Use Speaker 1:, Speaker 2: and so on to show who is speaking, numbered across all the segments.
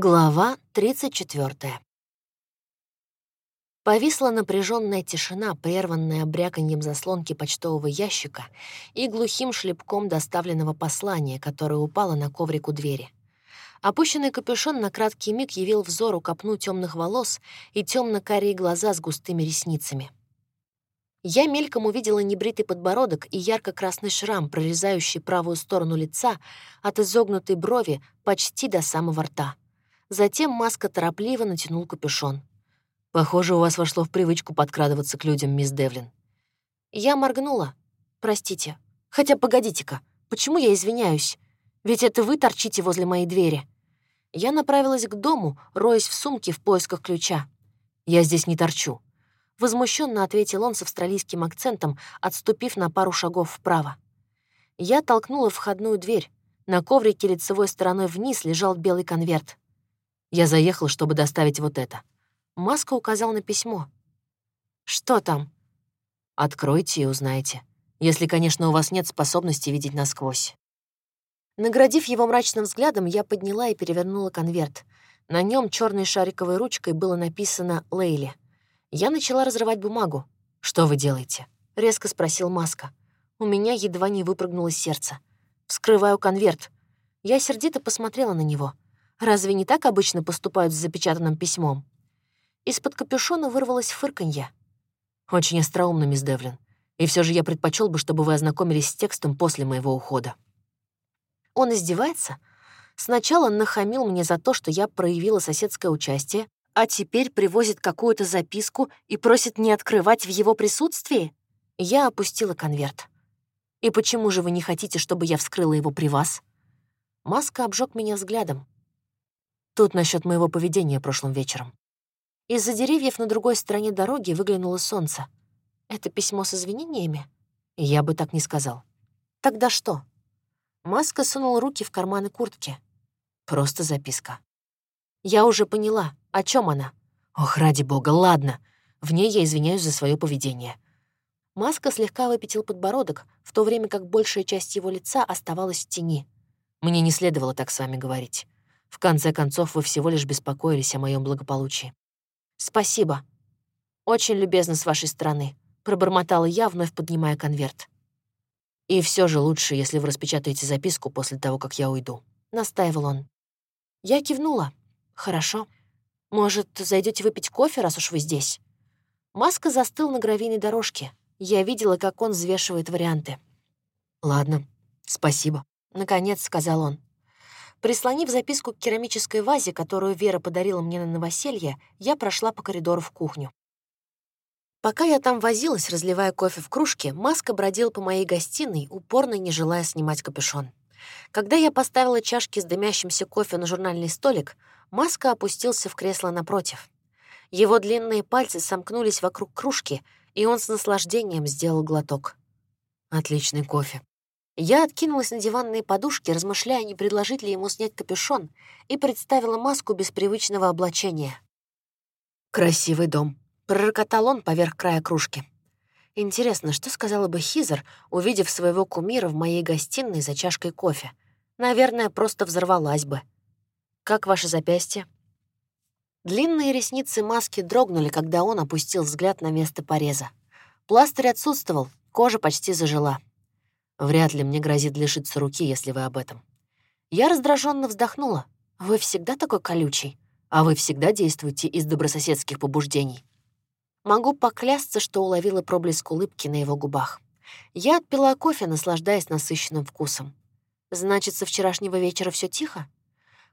Speaker 1: Глава 34. Повисла напряженная тишина, прерванная бряканьем заслонки почтового ящика и глухим шлепком доставленного послания, которое упало на коврик у двери. Опущенный капюшон на краткий миг явил взору копну темных волос и темно карие глаза с густыми ресницами. Я мельком увидела небритый подбородок и ярко-красный шрам, прорезающий правую сторону лица от изогнутой брови почти до самого рта. Затем маска торопливо натянул капюшон. «Похоже, у вас вошло в привычку подкрадываться к людям, мисс Девлин». Я моргнула. «Простите. Хотя погодите-ка, почему я извиняюсь? Ведь это вы торчите возле моей двери». Я направилась к дому, роясь в сумке в поисках ключа.
Speaker 2: «Я здесь не торчу», —
Speaker 1: возмущенно ответил он с австралийским акцентом, отступив на пару шагов вправо. Я толкнула входную дверь. На коврике лицевой стороной вниз лежал белый конверт.
Speaker 2: Я заехал, чтобы доставить вот это».
Speaker 1: Маска указал на письмо. «Что там?»
Speaker 2: «Откройте и узнаете. Если, конечно, у вас нет способности видеть насквозь».
Speaker 1: Наградив его мрачным взглядом, я подняла и перевернула конверт. На нем черной шариковой ручкой было написано «Лейли». Я начала разрывать бумагу.
Speaker 2: «Что вы делаете?»
Speaker 1: — резко спросил Маска. У меня едва не выпрыгнуло сердце. Вскрываю конверт. Я сердито посмотрела на него — Разве не так обычно поступают с запечатанным письмом? Из-под капюшона вырвалось фырканье.
Speaker 2: «Очень остроумно, мисс Девлин. И все же я предпочел бы, чтобы вы ознакомились с текстом после моего ухода».
Speaker 1: Он издевается? Сначала нахамил мне за то, что я проявила соседское участие, а теперь привозит какую-то записку и просит не открывать в его присутствии? Я опустила конверт. «И почему же вы не хотите, чтобы я вскрыла его при вас?» Маска обжег меня взглядом.
Speaker 2: Тут насчет моего поведения прошлым вечером.
Speaker 1: Из-за деревьев на другой стороне дороги выглянуло солнце. Это письмо с извинениями?
Speaker 2: Я бы так не сказал.
Speaker 1: Тогда что? Маска сунул руки в карманы куртки.
Speaker 2: Просто записка.
Speaker 1: Я уже поняла. О чем она?
Speaker 2: Ох, ради бога, ладно. В ней я извиняюсь за свое поведение.
Speaker 1: Маска слегка выпятил подбородок, в то время как большая часть его лица оставалась в тени.
Speaker 2: Мне не следовало так с вами говорить. В конце концов, вы всего лишь беспокоились о моем благополучии.
Speaker 1: «Спасибо. Очень любезно с вашей стороны», — пробормотала я, вновь поднимая конверт.
Speaker 2: «И все же лучше, если вы распечатаете записку после того, как я уйду», —
Speaker 1: настаивал он. Я кивнула. «Хорошо. Может, зайдете выпить кофе, раз уж вы здесь?» Маска застыл на гравийной дорожке. Я видела, как он взвешивает варианты.
Speaker 2: «Ладно, спасибо», —
Speaker 1: наконец сказал он. Прислонив записку к керамической вазе, которую Вера подарила мне на новоселье, я прошла по коридору в кухню. Пока я там возилась, разливая кофе в кружке, Маска бродил по моей гостиной, упорно не желая снимать капюшон. Когда я поставила чашки с дымящимся кофе на журнальный столик, Маска опустился в кресло напротив. Его длинные пальцы сомкнулись вокруг кружки, и он с наслаждением сделал глоток.
Speaker 2: «Отличный кофе»,
Speaker 1: я откинулась на диванные подушки, размышляя, не предложить ли ему снять капюшон, и представила маску без привычного облачения.
Speaker 2: «Красивый дом», —
Speaker 1: пророкотал он поверх края кружки. Интересно, что сказала бы Хизер, увидев своего кумира в моей гостиной за чашкой кофе? Наверное, просто взорвалась бы. «Как ваше запястье?» Длинные ресницы маски дрогнули, когда он опустил взгляд на место пореза. Пластырь отсутствовал, кожа почти зажила.
Speaker 2: Вряд ли мне грозит лишиться руки, если вы об этом.
Speaker 1: Я раздраженно вздохнула. Вы всегда такой колючий,
Speaker 2: а вы всегда действуете из добрососедских побуждений.
Speaker 1: Могу поклясться, что уловила проблеск улыбки на его губах. Я отпила кофе, наслаждаясь насыщенным вкусом. Значит, со вчерашнего вечера все тихо?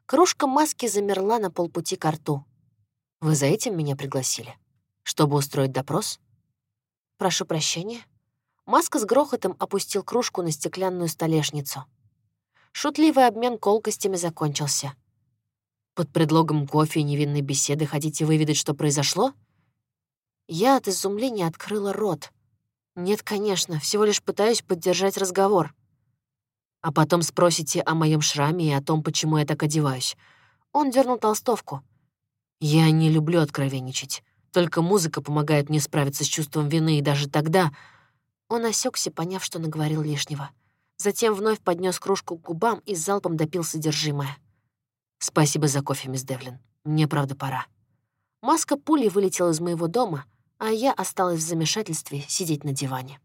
Speaker 1: Кружка маски замерла на полпути к рту.
Speaker 2: Вы за этим меня пригласили? Чтобы устроить допрос?
Speaker 1: Прошу прощения. Маска с грохотом опустил кружку на стеклянную столешницу. Шутливый обмен колкостями закончился.
Speaker 2: «Под предлогом кофе и невинной беседы хотите выведать, что произошло?»
Speaker 1: Я от изумления открыла рот. «Нет, конечно, всего лишь пытаюсь поддержать разговор».
Speaker 2: «А потом спросите о моем шраме и о том, почему я так одеваюсь».
Speaker 1: Он дернул толстовку.
Speaker 2: «Я не люблю откровенничать. Только музыка помогает мне справиться с чувством вины, и даже тогда...»
Speaker 1: Он осекся, поняв, что наговорил лишнего. Затем вновь поднес кружку к губам и залпом допил содержимое.
Speaker 2: Спасибо за кофе, мисс Девлин. Мне, правда, пора.
Speaker 1: Маска пули вылетела из моего дома, а я осталась в замешательстве сидеть на диване.